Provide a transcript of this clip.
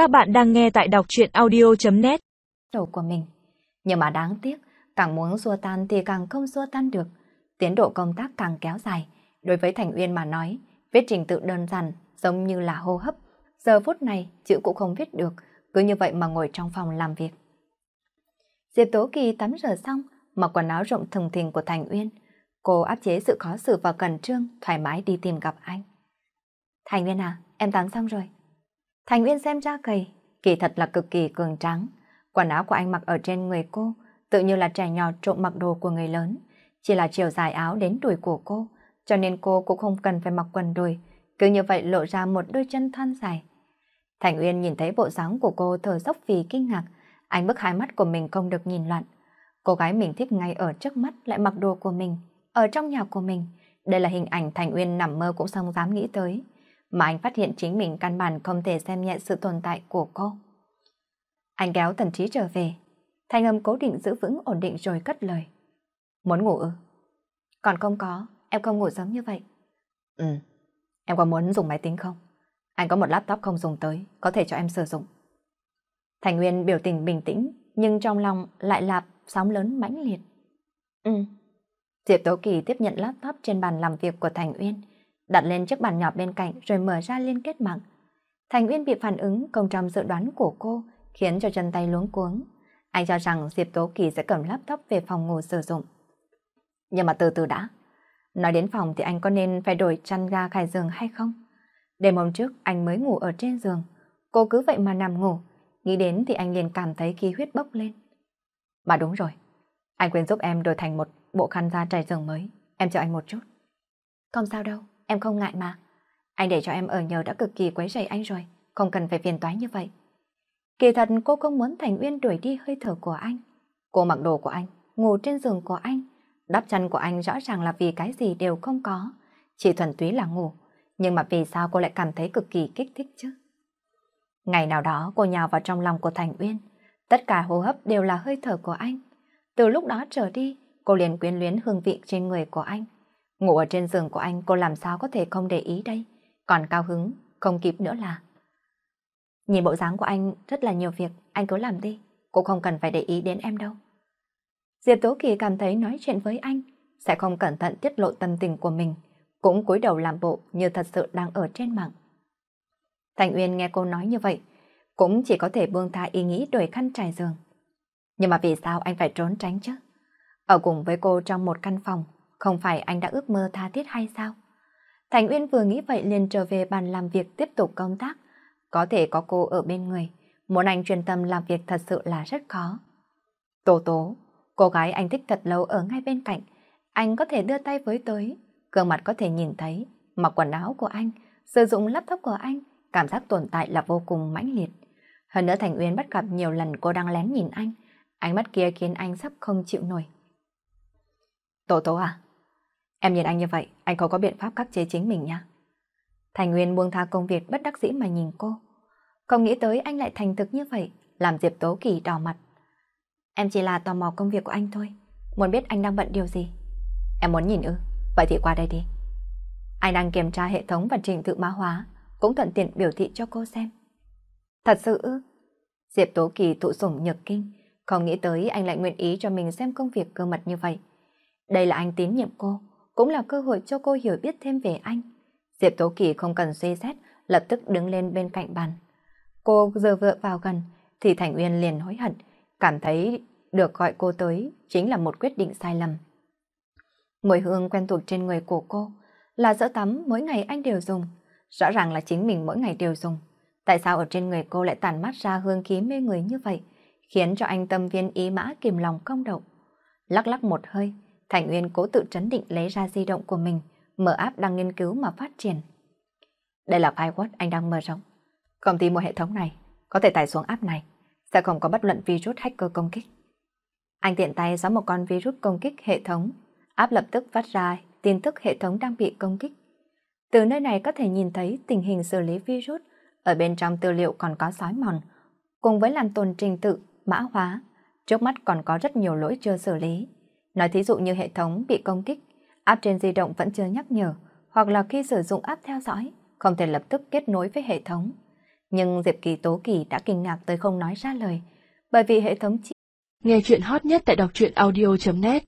Các bạn đang nghe tại đọc truyện audio.net Đầu của mình. Nhưng mà đáng tiếc, càng muốn xua tan thì càng không xua tan được. Tiến độ công tác càng kéo dài. Đối với Thành Uyên mà nói, viết trình tự đơn giản, giống như là hô hấp. Giờ phút này, chữ cũng không viết được, cứ như vậy mà ngồi trong phòng làm việc. Diệp Tố Kỳ tắm rửa xong, mặc quần áo rộng thùng thình của Thành Uyên. Cô áp chế sự khó xử và cẩn trương, thoải mái đi tìm gặp anh. Thành Uyên à, em tắm xong rồi. Thành Uyên xem ra gầy, kỳ thật là cực kỳ cường tráng. Quần áo của anh mặc ở trên người cô, tự như là trẻ nhỏ trộm mặc đồ của người lớn. Chỉ là chiều dài áo đến đùi của cô, cho nên cô cũng không cần phải mặc quần đùi, cứ như vậy lộ ra một đôi chân thon dài. Thành Uyên nhìn thấy bộ dáng của cô thở dốc vì kinh ngạc, anh bức hai mắt của mình không được nhìn loạn. Cô gái mình thích ngay ở trước mắt lại mặc đồ của mình, ở trong nhà của mình. Đây là hình ảnh Thành Uyên nằm mơ cũng không dám nghĩ tới mà anh phát hiện chính mình căn bản không thể xem nhẹ sự tồn tại của cô. Anh kéo thần trí trở về, thanh âm cố định giữ vững ổn định rồi cất lời. Muốn ngủ ư? Còn không có, em không ngủ sớm như vậy. Ừ, em có muốn dùng máy tính không? Anh có một laptop không dùng tới, có thể cho em sử dụng. Thành Nguyên biểu tình bình tĩnh, nhưng trong lòng lại lạp sóng lớn mãnh liệt. Ừ. Diệp Tố Kỳ tiếp nhận laptop trên bàn làm việc của Thành Uyên, đặt lên chiếc bàn nhỏ bên cạnh rồi mở ra liên kết mạng. Thành Uyên bị phản ứng không trong dự đoán của cô, khiến cho chân tay luống cuống. Anh cho rằng Diệp Tố Kỳ sẽ cầm laptop về phòng ngủ sử dụng. Nhưng mà từ từ đã. Nói đến phòng thì anh có nên phải đổi chăn ga khai giường hay không? Đêm hôm trước anh mới ngủ ở trên giường. Cô cứ vậy mà nằm ngủ. Nghĩ đến thì anh liền cảm thấy khí huyết bốc lên. Mà đúng rồi. Anh quên giúp em đổi thành một bộ khăn da trải giường mới. Em chờ anh một chút. Không sao đâu. Em không ngại mà. Anh để cho em ở nhờ đã cực kỳ quấy rầy anh rồi, không cần phải phiền toái như vậy. Kỳ thật cô không muốn Thành Uyên đuổi đi hơi thở của anh. Cô mặc đồ của anh, ngủ trên giường của anh, đắp chân của anh rõ ràng là vì cái gì đều không có, chỉ thuần túy là ngủ. Nhưng mà vì sao cô lại cảm thấy cực kỳ kích thích chứ? Ngày nào đó cô nhào vào trong lòng của Thành Uyên, tất cả hô hấp đều là hơi thở của anh. Từ lúc đó trở đi, cô liền quyến luyến hương vị trên người của anh. Ngủ ở trên giường của anh cô làm sao có thể không để ý đây. Còn cao hứng, không kịp nữa là. Nhìn bộ dáng của anh rất là nhiều việc, anh cứ làm đi. Cô không cần phải để ý đến em đâu. Diệp Tố Kỳ cảm thấy nói chuyện với anh sẽ không cẩn thận tiết lộ tâm tình của mình, cũng cúi đầu làm bộ như thật sự đang ở trên mạng. Thành Uyên nghe cô nói như vậy, cũng chỉ có thể buông tha ý nghĩ đổi khăn trải giường. Nhưng mà vì sao anh phải trốn tránh chứ? Ở cùng với cô trong một căn phòng, không phải anh đã ước mơ tha thiết hay sao? Thành Uyên vừa nghĩ vậy liền trở về bàn làm việc tiếp tục công tác. Có thể có cô ở bên người, muốn anh chuyên tâm làm việc thật sự là rất khó. Tố tố, cô gái anh thích thật lâu ở ngay bên cạnh, anh có thể đưa tay với tới, gương mặt có thể nhìn thấy, mặc quần áo của anh, sử dụng laptop của anh, cảm giác tồn tại là vô cùng mãnh liệt. Hơn nữa Thành Uyên bắt gặp nhiều lần cô đang lén nhìn anh, ánh mắt kia khiến anh sắp không chịu nổi. Tố tố à, Em nhìn anh như vậy, anh không có biện pháp khắc chế chính mình nha. Thành Nguyên buông tha công việc bất đắc dĩ mà nhìn cô. Không nghĩ tới anh lại thành thực như vậy, làm Diệp Tố Kỳ đỏ mặt. Em chỉ là tò mò công việc của anh thôi, muốn biết anh đang bận điều gì. Em muốn nhìn ư, vậy thì qua đây đi. Anh đang kiểm tra hệ thống và trình tự mã hóa, cũng thuận tiện biểu thị cho cô xem. Thật sự ư? Diệp Tố Kỳ thụ sủng nhược kinh, không nghĩ tới anh lại nguyện ý cho mình xem công việc cơ mật như vậy. Đây là anh tín nhiệm cô, cũng là cơ hội cho cô hiểu biết thêm về anh. Diệp Tố Kỳ không cần suy xét, lập tức đứng lên bên cạnh bàn. Cô giờ vợ vào gần, thì Thành Uyên liền hối hận, cảm thấy được gọi cô tới chính là một quyết định sai lầm. Mùi hương quen thuộc trên người của cô là sữa tắm mỗi ngày anh đều dùng. Rõ ràng là chính mình mỗi ngày đều dùng. Tại sao ở trên người cô lại tàn mát ra hương khí mê người như vậy, khiến cho anh tâm viên ý mã kìm lòng không động. Lắc lắc một hơi, Thành Uyên cố tự trấn định lấy ra di động của mình, mở app đang nghiên cứu mà phát triển. Đây là firewall anh đang mở rộng. Công ty mua hệ thống này, có thể tải xuống app này, sẽ không có bất luận virus hacker công kích. Anh tiện tay xóa một con virus công kích hệ thống, app lập tức phát ra tin tức hệ thống đang bị công kích. Từ nơi này có thể nhìn thấy tình hình xử lý virus, ở bên trong tư liệu còn có sói mòn, cùng với làm tồn trình tự, mã hóa, trước mắt còn có rất nhiều lỗi chưa xử lý. Nói thí dụ như hệ thống bị công kích, app trên di động vẫn chưa nhắc nhở, hoặc là khi sử dụng app theo dõi, không thể lập tức kết nối với hệ thống. Nhưng Diệp Kỳ Tố Kỳ đã kinh ngạc tới không nói ra lời, bởi vì hệ thống chỉ... Nghe chuyện hot nhất tại đọc truyện audio.net